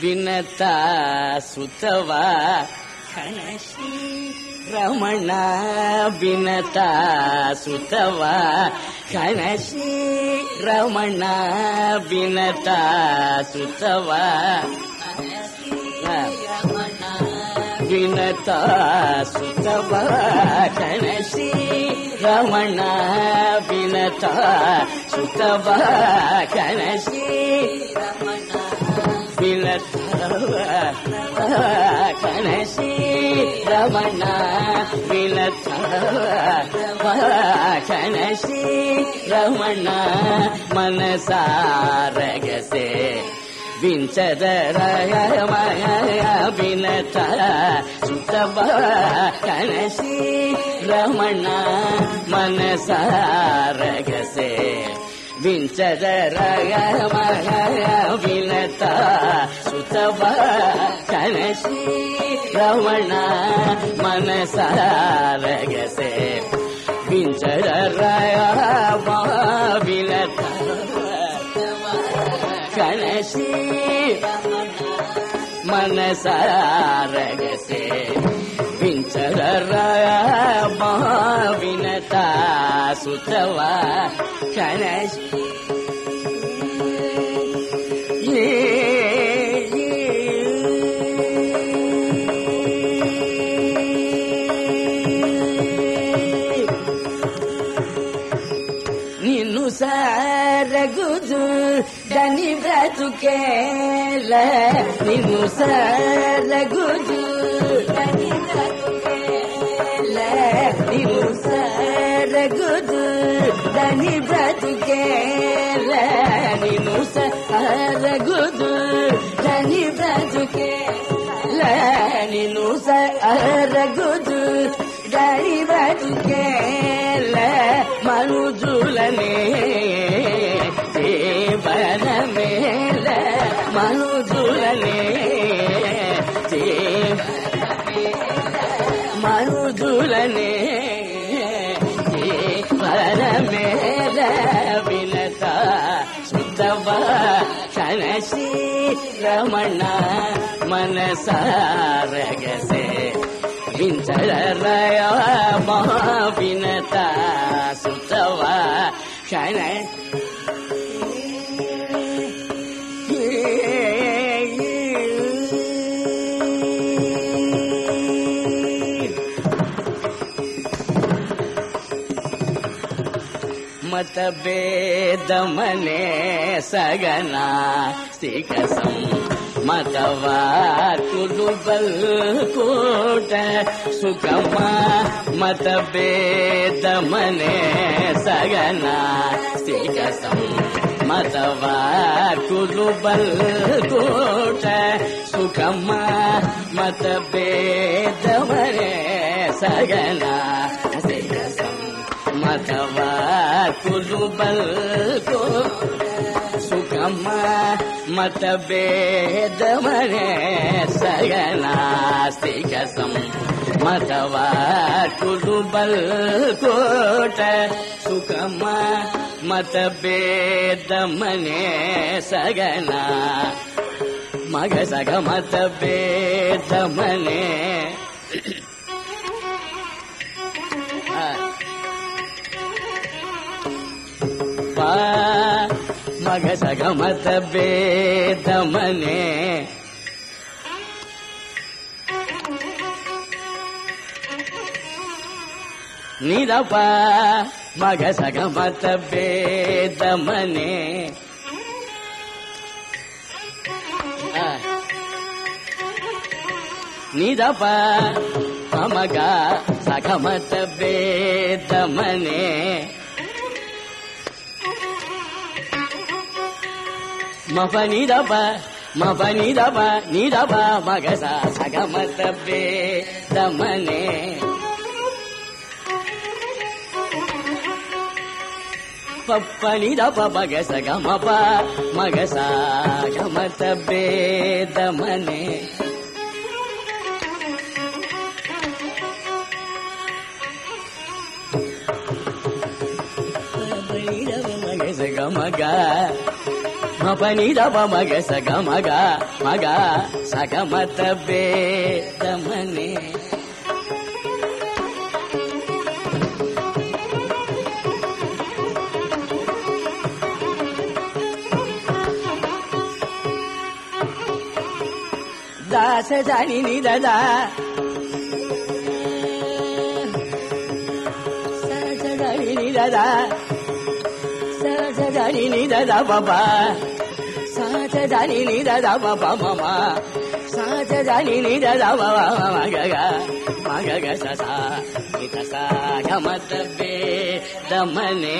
వినతా సుతవా రమణ వినత సుతవా కణశీ రమణ వినత సుతవా వినత సుతవా కణశీ రమణ వినత సుతవ కనసి వినత కనసి రమణ వినత కనసి రమణ మనసారగసే వినత సుతవ కనసి రమణ మనసారగసే వించదరగమయ వినత సుతవ కనసి రమణ మనసారగసే వించదరయ వినత మనసే మనసారగసే వించర వినత సుతవ కనసి నిన్ను సారగుజు దని బ్రతుకేల నిన్ను సారగుదు దని బ్రతుకేల నిన్ను సారగుదు దని బ్రతుకేల నిన్ను సారగుదు దని బ్రతుకేల నిన్ను సారగుదు దని బ్రతుకేల మనుజులనే జీవన కనసి రమణ మనసారగసే వించరయ మా వినత సుతవ. క్షణ మత భేదమనే సగనా శ్రీకసం మతవాకులు బల్కోట సుఖమా మత భేదమనే సగనా శ్రీకసం మతవాకులు కులుబల్కో సుఖమ మత భేదమనే సగనాస్తికసం. మతవా కులుబల్కోట సుఖమ మత భేదమనే సగనా. మగ సగ మత భేదమనే పా మగ భేదమనే నిరప మగ భేదమనే నిరప మమగ సగమత భేదమనే మప నిరప మప నిరప నిరప మగస సగమత దమనే పప్ప నిరప మగస గమప మగస గమత దమనే మగ సగ మపని దవ మగ సగ మగ మగ సగ మత బేదమనే దాస జాని ని దదా సజని ని దదా సజని ని బాబా. సజని ని దదా బాబా మమ సజని ని దదా బాబా మగగ మగగ సస ఇత సా గమత బే. దమనే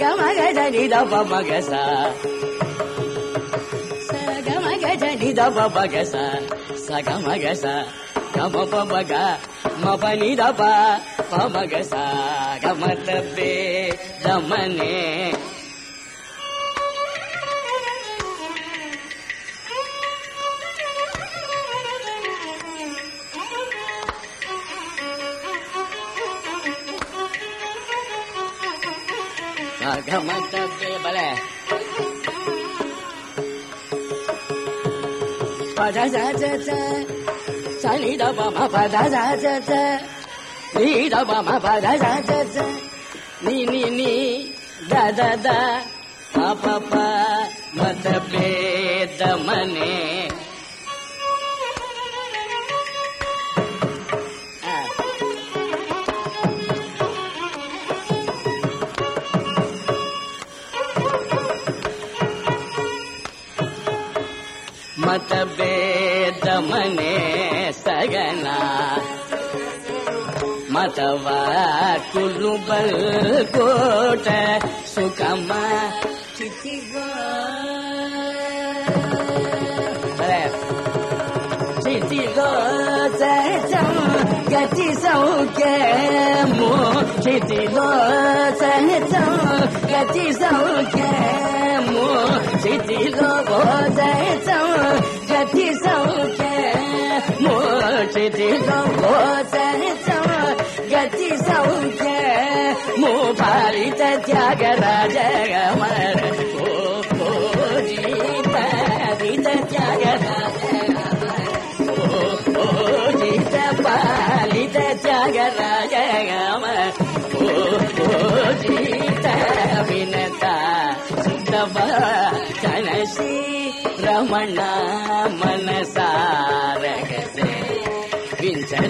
సగ మగ జని దప మగ సా సగ మగ జని దప మగ సా సగ మగ సా గమ ప మప ని దప ప మగ సా గమ తబ్బే దమనే. గమ పద జ జ పద జ జ పద జ జ జ ద ప మత భేదమనే మత భేదమనే సగన. మతవా కులు బల్ కోట సుఖమ చితిగో చితిగో సహజం గతి సౌఖ్యము. చితిగో సహజం గతి సౌఖ్యము. చితిలో సహజం చితిలో సహజం గతి సౌఖ్యము భారిత త్యాగరాజ గమర ఓ ఓ జీత భారిత త్యాగరాజ ఓ చిత్త పాలిత త్యాగరాజ గమ ఓ ఓ చిత్త వించర